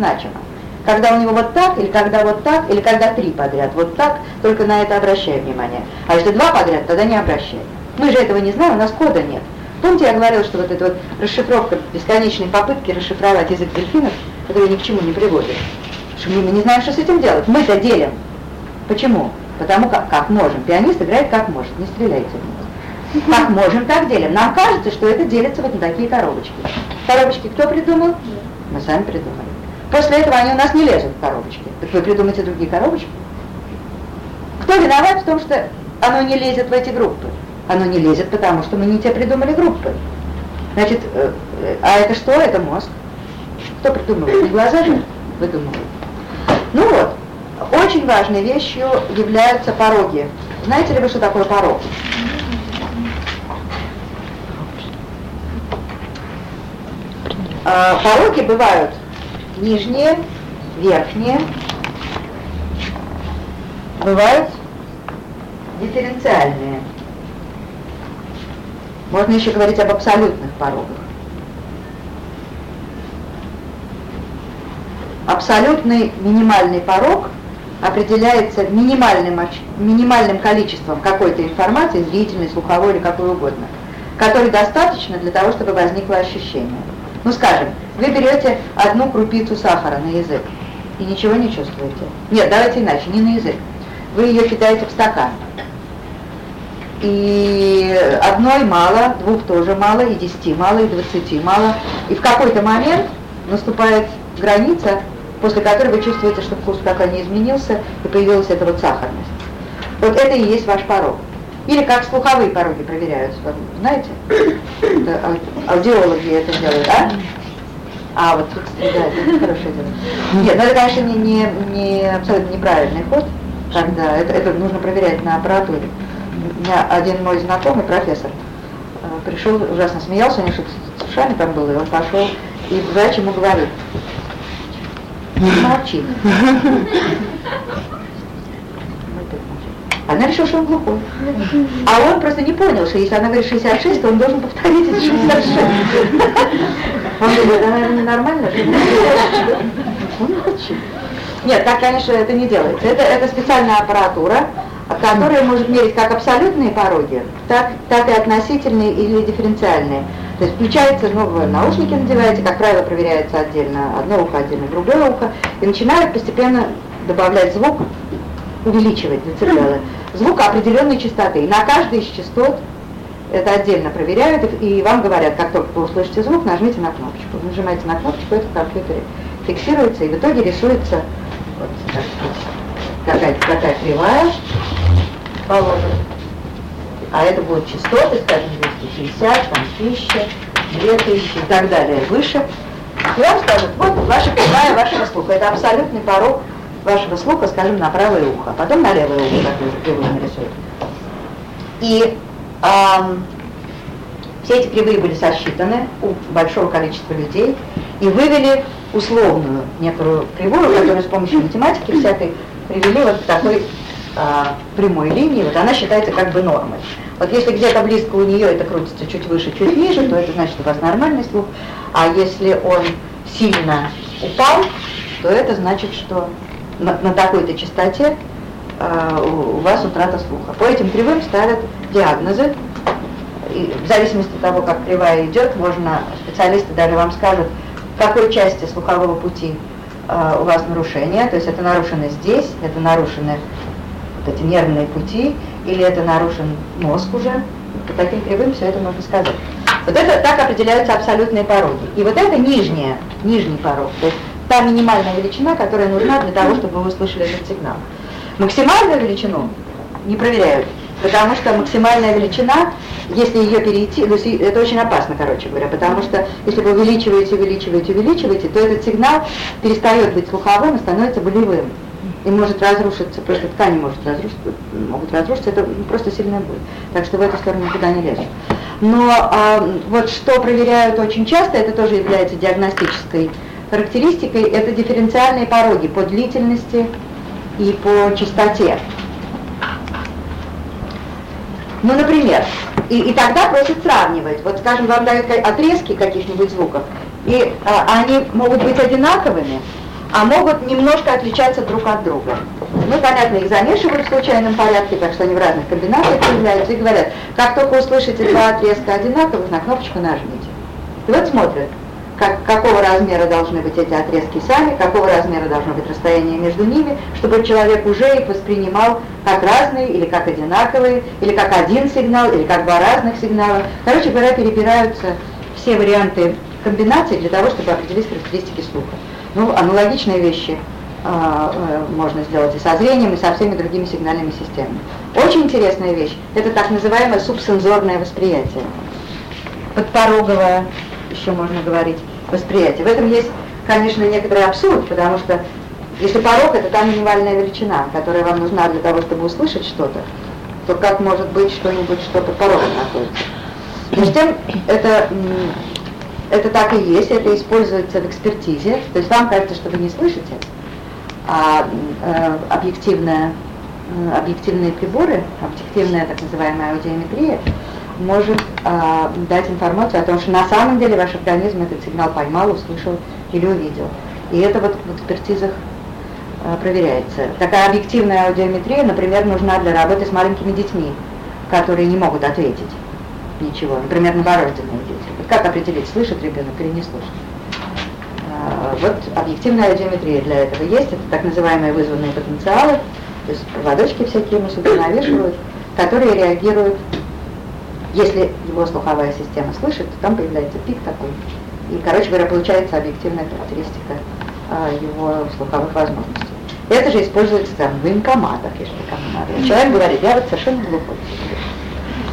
значимо. Когда у него вот так, или когда вот так, или когда три подряд, вот так, только на это обращаем внимание. А если два подряд, тогда не обращаем. Мы же этого не знаем, у нас кода нет. Помните, я говорила, что вот эта вот расшифровка, бесконечные попытки расшифровать язык дельфинов, которые ни к чему не приводят. Что мы не знаем, что с этим делать. Мы-то делим. Почему? Потому как, как можем. Пианист играет как может, не стреляйте в него. Как можем, так делим. Нам кажется, что это делится вот на такие коробочки. Коробочки кто придумал? Мы сами придумали. После этого они у нас не лезут в коробочки. Так вы придумайте другие коробочки. Кто виноват в том, что оно не лезет в эти группы? Оно не лезет, потому что мы не те придумали группы. Значит, э, э, а это что? Это мозг. Кто придумывает? Не глаза же выдумывают. Ну вот, очень важной вещью являются пороги. Знаете ли вы, что такое порог? А, пороги бывают нижние, верхние, бывают дифференциальные. Можно еще говорить об абсолютных порогах. Абсолютный минимальный порог определяется минимальным, минимальным количеством какой-то информации, зрительной, слуховой или какой угодно, который достаточно для того, чтобы возникло ощущение. Ну, скажем, вы берете одну крупицу сахара на язык и ничего не чувствуете. Нет, давайте иначе, не на язык. Вы ее кидаете в стакан. И одной мало, двух тоже мало, и десяти мало, и двадцати мало. И в какой-то момент наступает граница, после которой вы чувствуете, что вкус стакана изменился, и появилась эта вот сахарность. Вот это и есть ваш порог. Или как слуховые пороги проверяются, знаете? Это аудиологи это делают, да? А, вот тут страдает, это хорошее дело. Нет, ну это, конечно, не, не, не абсолютно неправильный ход, когда это, это нужно проверять на аппаратуре. У меня один мой знакомый профессор э, пришел, ужасно смеялся, у него что-то с ушами там было, и он пошел, и врач ему говорит, молчи. Она решила, что он глухой. А он просто не понял, что если она говорит 66, то он должен повторить эти 66. Он думает, она, наверное, ненормально. Молчит. Нет, так, конечно, это не делается. Это, это специальная аппаратура, которая может мерить как абсолютные пороги, так, так и относительные или дифференциальные. То есть включается, ну, вы наушники надеваете, как правило, проверяется отдельно одно ухо, отдельно другое ухо, и начинают постепенно добавлять звук, увеличивать децибелы звука определенной частоты. И на каждой из частот это отдельно проверяют, и вам говорят, как только вы услышите звук, нажмите на кнопочку. Вы нажимаете на кнопочку, это в компьютере фиксируется, и в итоге рисуется вот, какая-то такая кривая, положим. А это будут частоты, скажем, 260, там 1000, 2000 и так далее, выше. И вам скажут, вот ваша кривая вашего слуха. Это абсолютный порог вашего слуха, скажем, на правое ухо, а потом на левое ухо, как вы кривую нарисуете. И все эти кривые были сосчитаны у большого количества людей и вывели условную некоторую кривую, которую с помощью математики всякой привели вот к такой э, прямой линии, вот она считается как бы нормой. Вот если где-то близко у нее это крутится чуть выше, чуть ниже, то это значит у вас нормальный слух, а если он сильно упал, то это значит, что на, на такой-то частоте у вас утрата слуха. По этим кривым ставят диагнозы. И в зависимости от того, как кривая идет, можно, специалисты даже вам скажут, в какой части слухового пути э, у вас нарушение, то есть это нарушено здесь, это нарушены вот эти нервные пути, или это нарушен мозг уже. По таким кривым все это можно сказать. Вот это так определяются абсолютные пороги. И вот это нижняя, нижний порог. То есть та минимальная величина, которая нужна для того, чтобы вы услышали этот сигнал. Максимальную величину не проверяют, потому что максимальная величина, если ее перейти, то есть это очень опасно, короче говоря, потому что если вы увеличиваете, увеличиваете, увеличиваете, то этот сигнал перестает быть слуховым и становится болевым. И может разрушиться, просто ткани может разрушиться, могут разрушиться, это просто сильная боль. Так что в эту сторону никуда не лезут. Но а, вот что проверяют очень часто, это тоже является диагностической характеристикой это дифференциальные пороги по длительности и по частоте. Ну, например, и, и тогда просят сравнивать. Вот, скажем, вам дают отрезки каких-нибудь звуков, и а, они могут быть одинаковыми, а могут немножко отличаться друг от друга. Ну, понятно, их замешивают в случайном порядке, так что они в разных комбинациях появляются и говорят, как только услышите два отрезка одинаковых, на кнопочку нажмите. И вот смотрят, как, какого размера должны быть эти отрезки сами, какого размера должно быть расстояние между ними, чтобы человек уже их воспринимал как разные, или как одинаковые, или как один сигнал, или как два разных сигнала. Короче говоря, перебираются все варианты комбинаций для того, чтобы определить характеристики слуха. Ну, аналогичные вещи а, э, можно сделать и со зрением, и со всеми другими сигнальными системами. Очень интересная вещь – это так называемое субсензорное восприятие. Подпороговое, еще можно говорить, восприятие. В этом есть, конечно, некоторый абсурд, потому что если порог – это та минимальная величина, которая вам нужна для того, чтобы услышать что-то, то как может быть что-нибудь, что под порогом находится? Между тем, это это так и есть, это используется в экспертизе. То есть вам кажется, что вы не слышите, а э, э, объективные приборы, объективная так называемая аудиометрия может э, дать информацию о том, что на самом деле ваш организм этот сигнал поймал, услышал или увидел. И это вот в экспертизах э, проверяется. Такая объективная аудиометрия, например, нужна для работы с маленькими детьми, которые не могут ответить ничего, например, новорожденные дети. Вот как определить, слышит ребенок или не слышит? А, вот объективная аудиометрия для этого есть, это так называемые вызванные потенциалы, то есть проводочки всякие мы сюда навешивают, которые реагируют, если его слуховая система слышит, то там появляется пик такой. И, короче говоря, получается объективная характеристика а, его слуховых возможностей. Это же используется там в военкоматах, если кому надо. Человек говорит, я вот совершенно глухой.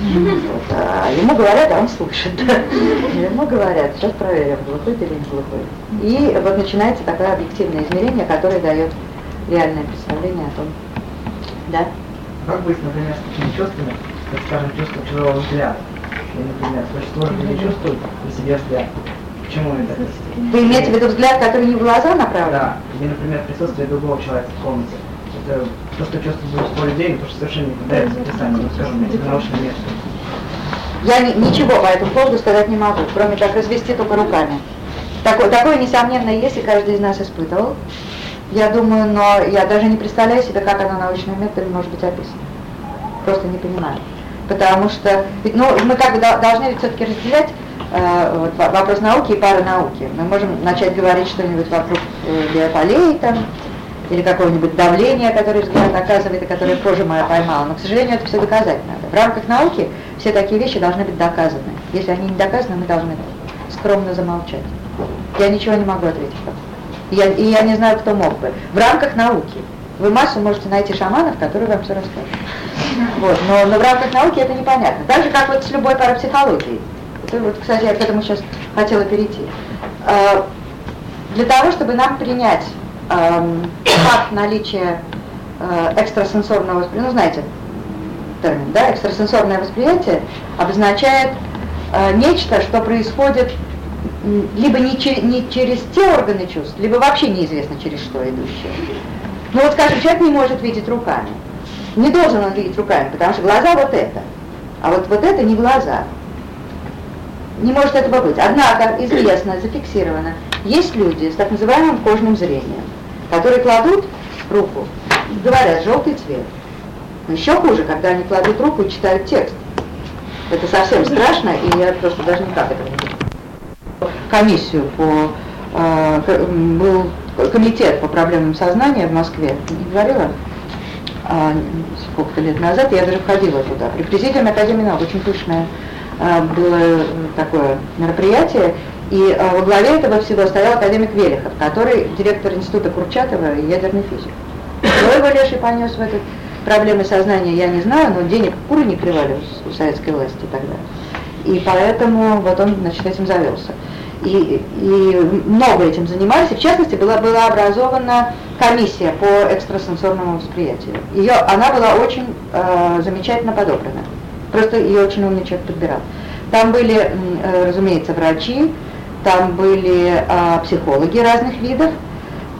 Вот, а ему говорят, а он слышит. Ему говорят, сейчас проверим, глухой ты или не глухой. И вот начинается такое объективное измерение, которое дает реальное представление о том, да? Как быть, например, с такими чувствами, как, скажем, чувство чужого взгляда? И, например, существо не чувствует на себе взгляд. Почему это? Вы имеете в виду взгляд, который не в глаза направлен? Да. Или, например, присутствие другого человека в комнате это то, что чувствует большинство людей, потому что совершенно не поддается описанию, скажем, научным методом. Я ни, ничего по этому поводу сказать не могу, кроме как развести только руками. Такое, такое, несомненно, есть, и каждый из нас испытывал. Я думаю, но я даже не представляю себе, как оно научным методом может быть описано. Просто не понимаю. Потому что, ну, мы как бы должны все-таки разделять э, вот, вопрос науки и паранауки. Мы можем начать говорить что-нибудь вокруг э, биополей, там, или какого-нибудь давления, которое взгляд оказывает, и которое кожа моя поймала. Но, к сожалению, это все доказать надо. В рамках науки все такие вещи должны быть доказаны. Если они не доказаны, мы должны скромно замолчать. Я ничего не могу ответить. Я, и я не знаю, кто мог бы. В рамках науки. Вы массу можете найти шаманов, которые вам все расскажут. Вот. Но, но в рамках науки это непонятно. Так же, как вот с любой парапсихологией. Это, вот, кстати, я к этому сейчас хотела перейти. А, для того, чтобы нам принять эм, факт наличия э, экстрасенсорного восприятия, ну знаете термин, да, экстрасенсорное восприятие обозначает э, нечто, что происходит либо не, чер не через те органы чувств, либо вообще неизвестно через что идущее. Ну вот, скажем, человек не может видеть руками. Не должен он видеть руками, потому что глаза вот это. А вот, вот это не глаза. Не может этого быть. Однако, известно, зафиксировано, есть люди с так называемым кожным зрением которые кладут руку говорят «желтый цвет». Но еще хуже, когда они кладут руку и читают текст. Это совсем страшно, и я просто даже никак этого не буду. Комиссию по... Э, был комитет по проблемам сознания в Москве, не говорила? А, сколько-то лет назад, я даже входила туда. При президиуме Академии наук очень пышное а, было такое мероприятие, и э, во главе этого всего стоял академик Велихов, который директор института Курчатова и ядерный физик. Кто его леший понес в этот проблемы сознания, я не знаю, но денег куры не клевали у советской власти тогда. И поэтому вот он, значит, этим завелся. И, и много этим занимались, и в частности была, была образована комиссия по экстрасенсорному восприятию. Ее, она была очень э, замечательно подобрана. Просто ее очень умный человек подбирал. Там были, э, разумеется, врачи, там были а, психологи разных видов,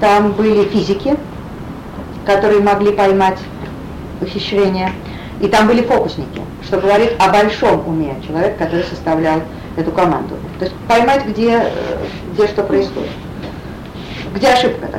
там были физики, которые могли поймать ухищрение, и там были фокусники, что говорит о большом уме человека, который составлял эту команду. То есть поймать, где, где что происходит, где ошибка.